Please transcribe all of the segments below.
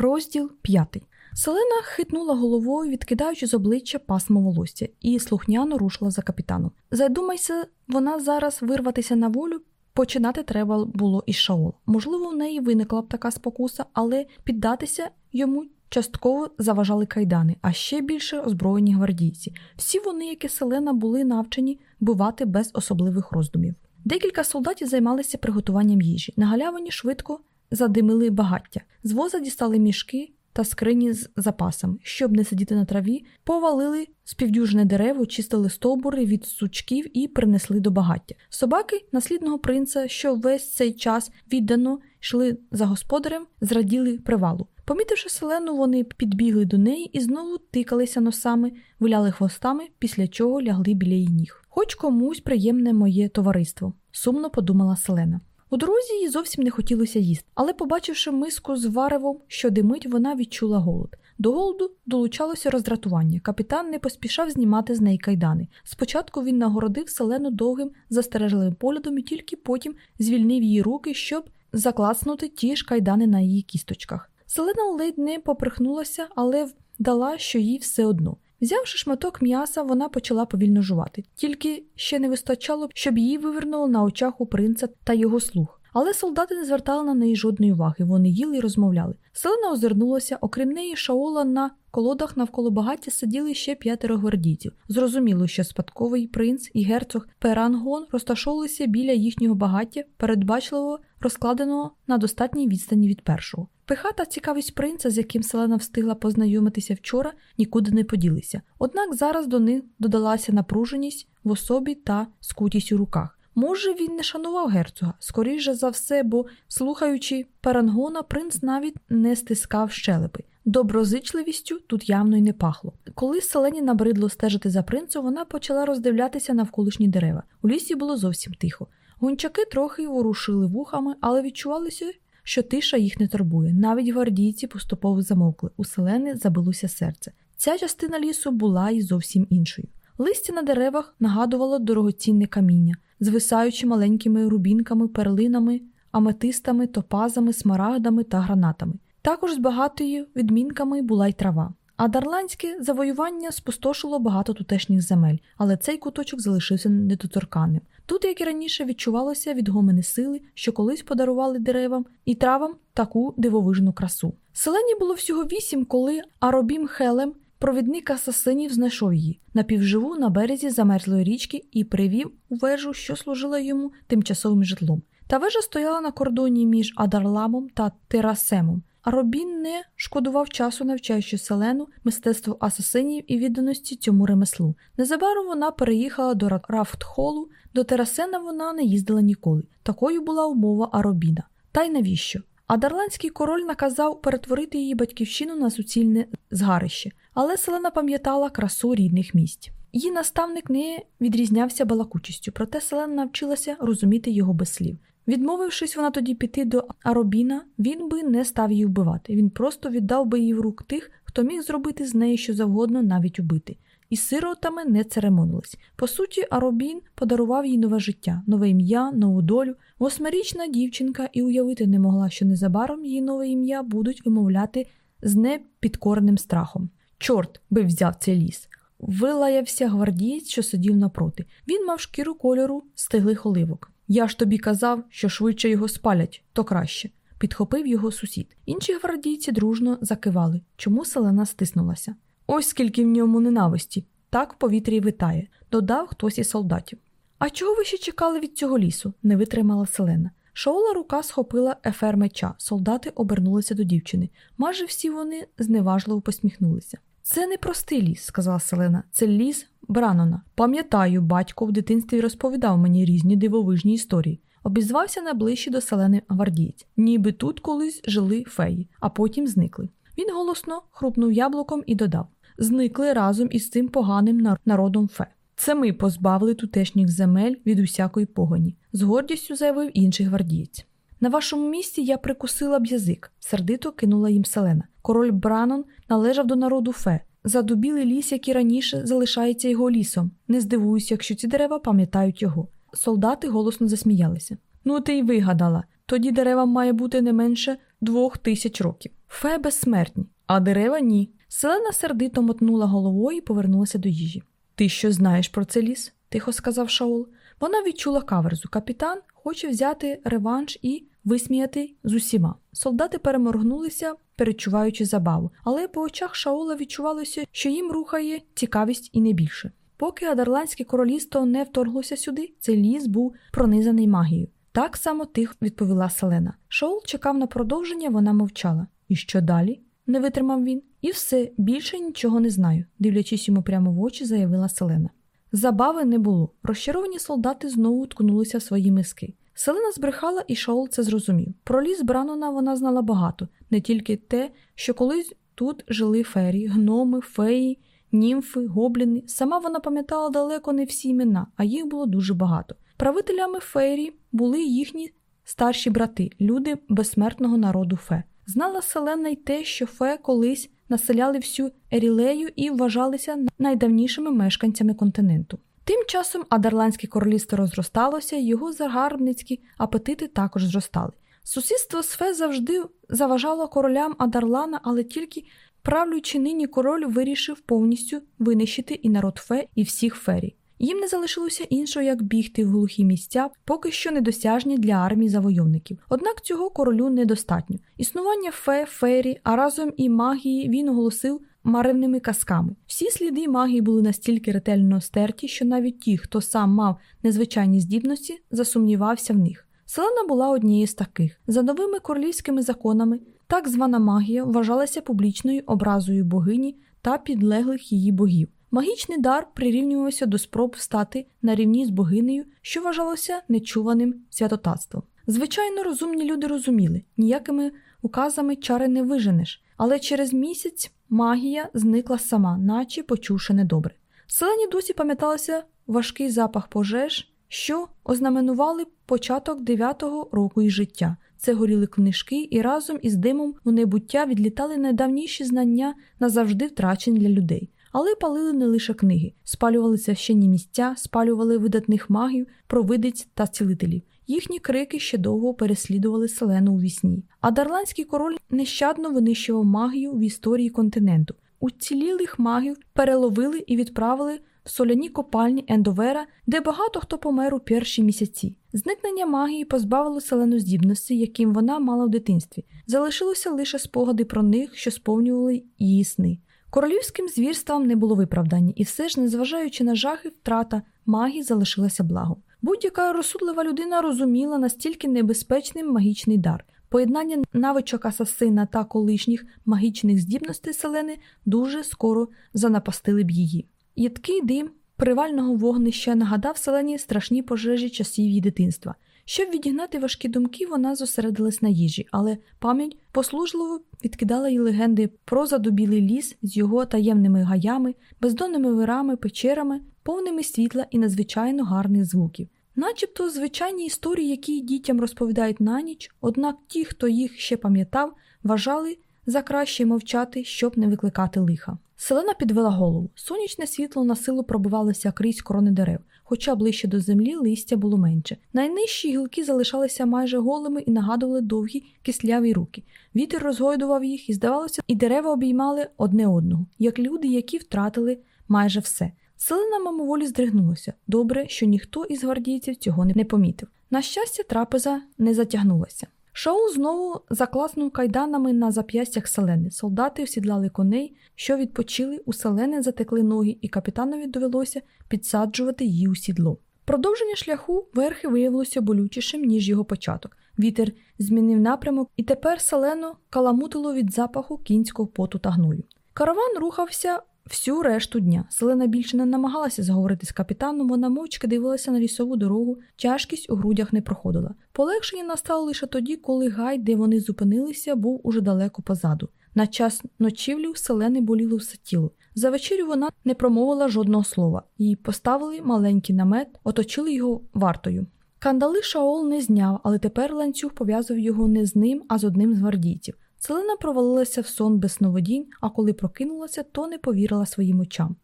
Розділ п'ятий. Селена хитнула головою, відкидаючи з обличчя пасмо волосся, і слухняно рушила за капітаном. Задумайся, вона зараз вирватися на волю. Починати треба було із Шаола. Можливо, в неї виникла б така спокуса, але піддатися йому частково заважали кайдани, а ще більше озброєні гвардійці. Всі вони, як і селена, були навчені бувати без особливих роздумів. Декілька солдатів займалися приготуванням їжі. На галявині швидко задимили багаття, з воза дістали мішки та скрині з запасами, щоб не сидіти на траві, повалили співдюжне дерево, чистили стовбури від сучків і принесли до багаття. Собаки наслідного принца, що весь цей час віддано йшли за господарем, зраділи привалу. Помітивши селену, вони підбігли до неї і знову тикалися носами, виляли хвостами, після чого лягли біля її ніг. Хоч комусь приємне моє товариство, сумно подумала Селена. У дорозі їй зовсім не хотілося їсти, але, побачивши миску з варевом, що димить, вона відчула голод. До голоду долучалося роздратування. Капітан не поспішав знімати з неї кайдани. Спочатку він нагородив селену довгим застережливим поглядом і тільки потім звільнив її руки, щоб закласнути ті ж кайдани на її кісточках. Селена ледь не поприхнулася, але вдала, що їй все одно. Взявши шматок м'яса, вона почала повільно жувати, тільки ще не вистачало, щоб її вивернуло на очах у принца та його слуг. Але солдати не звертали на неї жодної уваги, вони їли і розмовляли. Селена озирнулася, окрім неї, шаола на колодах навколо багаття сиділи ще п'ятеро гвардійців. Зрозуміло, що спадковий принц і герцог Перангон розташовувалися біля їхнього багаття, передбачливо розкладеного на достатній відстані від першого. Пиха та цікавість принца, з яким Селена встигла познайомитися вчора, нікуди не поділися. Однак зараз до них додалася напруженість в особі та скутість у руках. Може, він не шанував герцога, скоріше за все, бо, слухаючи перангона, принц навіть не стискав щелепи. Доброзичливістю тут явно й не пахло. Коли селені набридло стежити за принцем, вона почала роздивлятися навколишні дерева. У лісі було зовсім тихо. Гончаки трохи ворушили вухами, але відчувалося, що тиша їх не турбує. Навіть гвардійці поступово замовкли. У селени забилося серце. Ця частина лісу була і зовсім іншою. Листя на деревах нагадувало дорогоцінне каміння звисаючи маленькими рубінками, перлинами, аметистами, топазами, смарагдами та гранатами. Також з багатою відмінками була й трава. А дарландське завоювання спустошило багато тутешніх земель, але цей куточок залишився недоторканним. Тут, як і раніше, відчувалося відгомини сили, що колись подарували деревам і травам таку дивовижну красу. Селені було всього вісім, коли Аробім Хелем Провідник асасинів знайшов її напівживу на березі замерзлої річки і привів у вежу, що служила йому тимчасовим житлом. Та вежа стояла на кордоні між Адарламом та Терасемом, Робін не шкодував часу, навчаючи селену мистецтву асасинів і відданості цьому ремеслу. Незабаром вона переїхала до Рафтхолу, до Терасена вона не їздила ніколи. Такою була умова Аробіна. Та й навіщо? А дарландський король наказав перетворити її батьківщину на суцільне згарище, але селена пам'ятала красу рідних місць. Її наставник не відрізнявся балакучістю, проте селена навчилася розуміти його без слів. Відмовившись вона тоді піти до Аробіна, він би не став її вбивати. Він просто віддав би її в рук тих, хто міг зробити з нею що завгодно, навіть убити. І сиротами не церемонились. По суті, Аробін подарував їй нове життя, нове ім'я, нову долю. Восьмирічна дівчинка і уявити не могла, що незабаром її нове ім'я будуть вимовляти з непідкореним страхом. Чорт би взяв цей ліс. Вилаявся гвардієць, що сидів напроти. Він мав шкіру кольору стиглих оливок. Я ж тобі казав, що швидше його спалять, то краще. Підхопив його сусід. Інші гвардійці дружно закивали, чому селена стиснулася. Ось скільки в ньому ненависті, так в повітрі витає, додав хтось із солдатів. А чого ви ще чекали від цього лісу? не витримала селена. Шоула рука схопила ефер меча, солдати обернулися до дівчини. Майже всі вони зневажливо посміхнулися. Це не простий ліс, сказала Селена, це ліс Бранона. Пам'ятаю, батько в дитинстві розповідав мені різні дивовижні історії. Обізвався найближче до селени гвардієць, ніби тут колись жили феї, а потім зникли. Він голосно хрупнув яблуком і додав зникли разом із цим поганим народом фе. Це ми позбавили тутешніх земель від усякої погоні, з гордістю заявив інший гвардієць. На вашому місці я прикусила б язик, сердито кинула їм селена. Король Бранон належав до народу фе. Задубілий ліс, який раніше залишається його лісом. Не здивуюся, якщо ці дерева пам'ятають його. Солдати голосно засміялися. Ну, ти й вигадала. Тоді деревам має бути не менше двох тисяч років. Фе безсмертні, а дерева ні. Селена сердито мотнула головою і повернулася до їжі. Ти що знаєш про це ліс? тихо сказав Шаол. Вона відчула каверзу. Капітан хоче взяти реванш і висміяти з усіма. Солдати переморгнулися, перечуваючи забаву, але по очах Шаола відчувалося, що їм рухає цікавість і не більше. Поки Адарландське королівство не вторглося сюди, цей ліс був пронизаний магією. Так само тихо відповіла Селена. Шаол чекав на продовження, вона мовчала. І що далі? не витримав він. І все, більше нічого не знаю, дивлячись йому прямо в очі, заявила Селена. Забави не було. Розчаровані солдати знову ткнулися в свої миски. Селена збрехала, і Шаол це зрозумів. Про ліс Бранона вона знала багато, не тільки те, що колись тут жили фері, гноми, феї, німфи, гобліни. Сама вона пам'ятала далеко не всі імена, а їх було дуже багато. Правителями феєрі були їхні старші брати, люди безсмертного народу фе. Знала Селена й те, що фе колись населяли всю Ерілею і вважалися найдавнішими мешканцями континенту. Тим часом Адарландське королівство розросталося, його загарбницькі апетити також зростали. Сусідство з Фе завжди заважало королям Адарлана, але тільки правлячи нині король вирішив повністю винищити і народ Фе, і всіх фері. Їм не залишилося іншого, як бігти в глухі місця, поки що недосяжні для армії завойовників. Однак цього королю недостатньо. Існування фе, фері, а разом і магії він оголосив маревними казками. Всі сліди магії були настільки ретельно стерті, що навіть ті, хто сам мав незвичайні здібності, засумнівався в них. Селена була однією з таких. За новими королівськими законами, так звана магія вважалася публічною образою богині та підлеглих її богів. Магічний дар прирівнювався до спроб стати на рівні з богинею, що вважалося нечуваним святотатством. Звичайно, розумні люди розуміли, ніякими указами чари не виженеш, але через місяць магія зникла сама, наче почувши недобре. Селені досі пам'яталося важкий запах пожеж, що ознаменували початок дев'ятого року її життя. Це горіли книжки, і разом із димом у небуття відлітали найдавніші знання назавжди втрачені для людей. Але палили не лише книги, спалювали священні місця, спалювали видатних магів, провидиць та цілителів. Їхні крики ще довго переслідували селену у вісні. А дарландський король нещадно винищував магію в історії континенту. Уцілілих магів переловили і відправили в соляні копальні Ендовера, де багато хто помер у перші місяці. Зникнення магії позбавило селену здібності, яким вона мала в дитинстві. Залишилося лише спогади про них, що сповнювали її сни. Королівським звірствам не було виправдання, і все ж, незважаючи на жахи, втрата магії залишилася благом. Будь-яка розсудлива людина розуміла настільки небезпечним магічний дар. Поєднання навичок асасина та колишніх магічних здібностей селени дуже скоро занапастили б її. Ядкий дим привального вогнища нагадав селені страшні пожежі часів її дитинства. Щоб відігнати важкі думки, вона зосередилась на їжі, але пам'ять послужливо відкидала їй легенди про задубілий ліс з його таємними гаями, бездонними вирами, печерами, повними світла і надзвичайно гарних звуків. Начебто звичайні історії, які дітям розповідають на ніч, однак ті, хто їх ще пам'ятав, вважали за краще мовчати, щоб не викликати лиха. Селена підвела голову. Сонячне світло на силу пробивалося крізь корони дерев, хоча ближче до землі листя було менше. Найнижчі гілки залишалися майже голими і нагадували довгі кисляві руки. Вітер розгойдував їх, і, здавалося, і дерева обіймали одне одного, як люди, які втратили майже все. Селена мимоволі здригнулася. Добре, що ніхто із гвардійців цього не помітив. На щастя, трапеза не затягнулася. Шоу знову закласнув кайданами на зап'ястях селени. Солдати всідлали коней, що відпочили, у селени затекли ноги, і капітанові довелося підсаджувати її у сідло. Продовження шляху верхи виявилося болючішим, ніж його початок. Вітер змінив напрямок, і тепер селено каламутило від запаху кінського поту та гною. Караван рухався Всю решту дня Селена більше не намагалася заговорити з капітаном, вона мовчки дивилася на лісову дорогу, тяжкість у грудях не проходила. Полегшення настало лише тоді, коли гай, де вони зупинилися, був уже далеко позаду. На час ночівлі селени боліло все тіло. За вечерю вона не промовила жодного слова, їй поставили маленький намет, оточили його вартою. Кандали Шаол не зняв, але тепер ланцюг пов'язав його не з ним, а з одним з гвардійців. Селена провалилася в сон без сновидінь, а коли прокинулася, то не повірила своїм очам.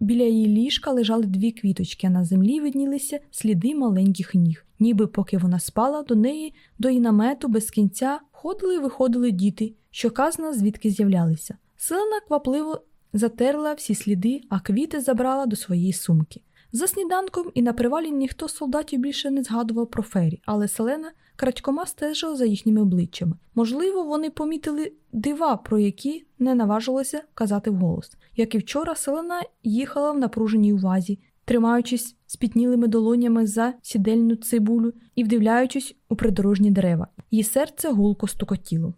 біля її ліжка лежали дві квіточки, а на землі виднілися сліди маленьких ніг. Ніби поки вона спала, до неї, до її намету без кінця ходили і виходили діти, що казна звідки з'являлися. Селена квапливо затерла всі сліди, а квіти забрала до своєї сумки. За сніданком і на привалі ніхто з солдатів більше не згадував про фері, але Селена крадькома стежила за їхніми обличчями. Можливо, вони помітили дива, про які не наважилося казати вголос. Як і вчора, Селена їхала в напруженій увазі, тримаючись спітнілими долонями за сідельну цибулю і вдивляючись у придорожні дерева. Її серце гулко стукотіло.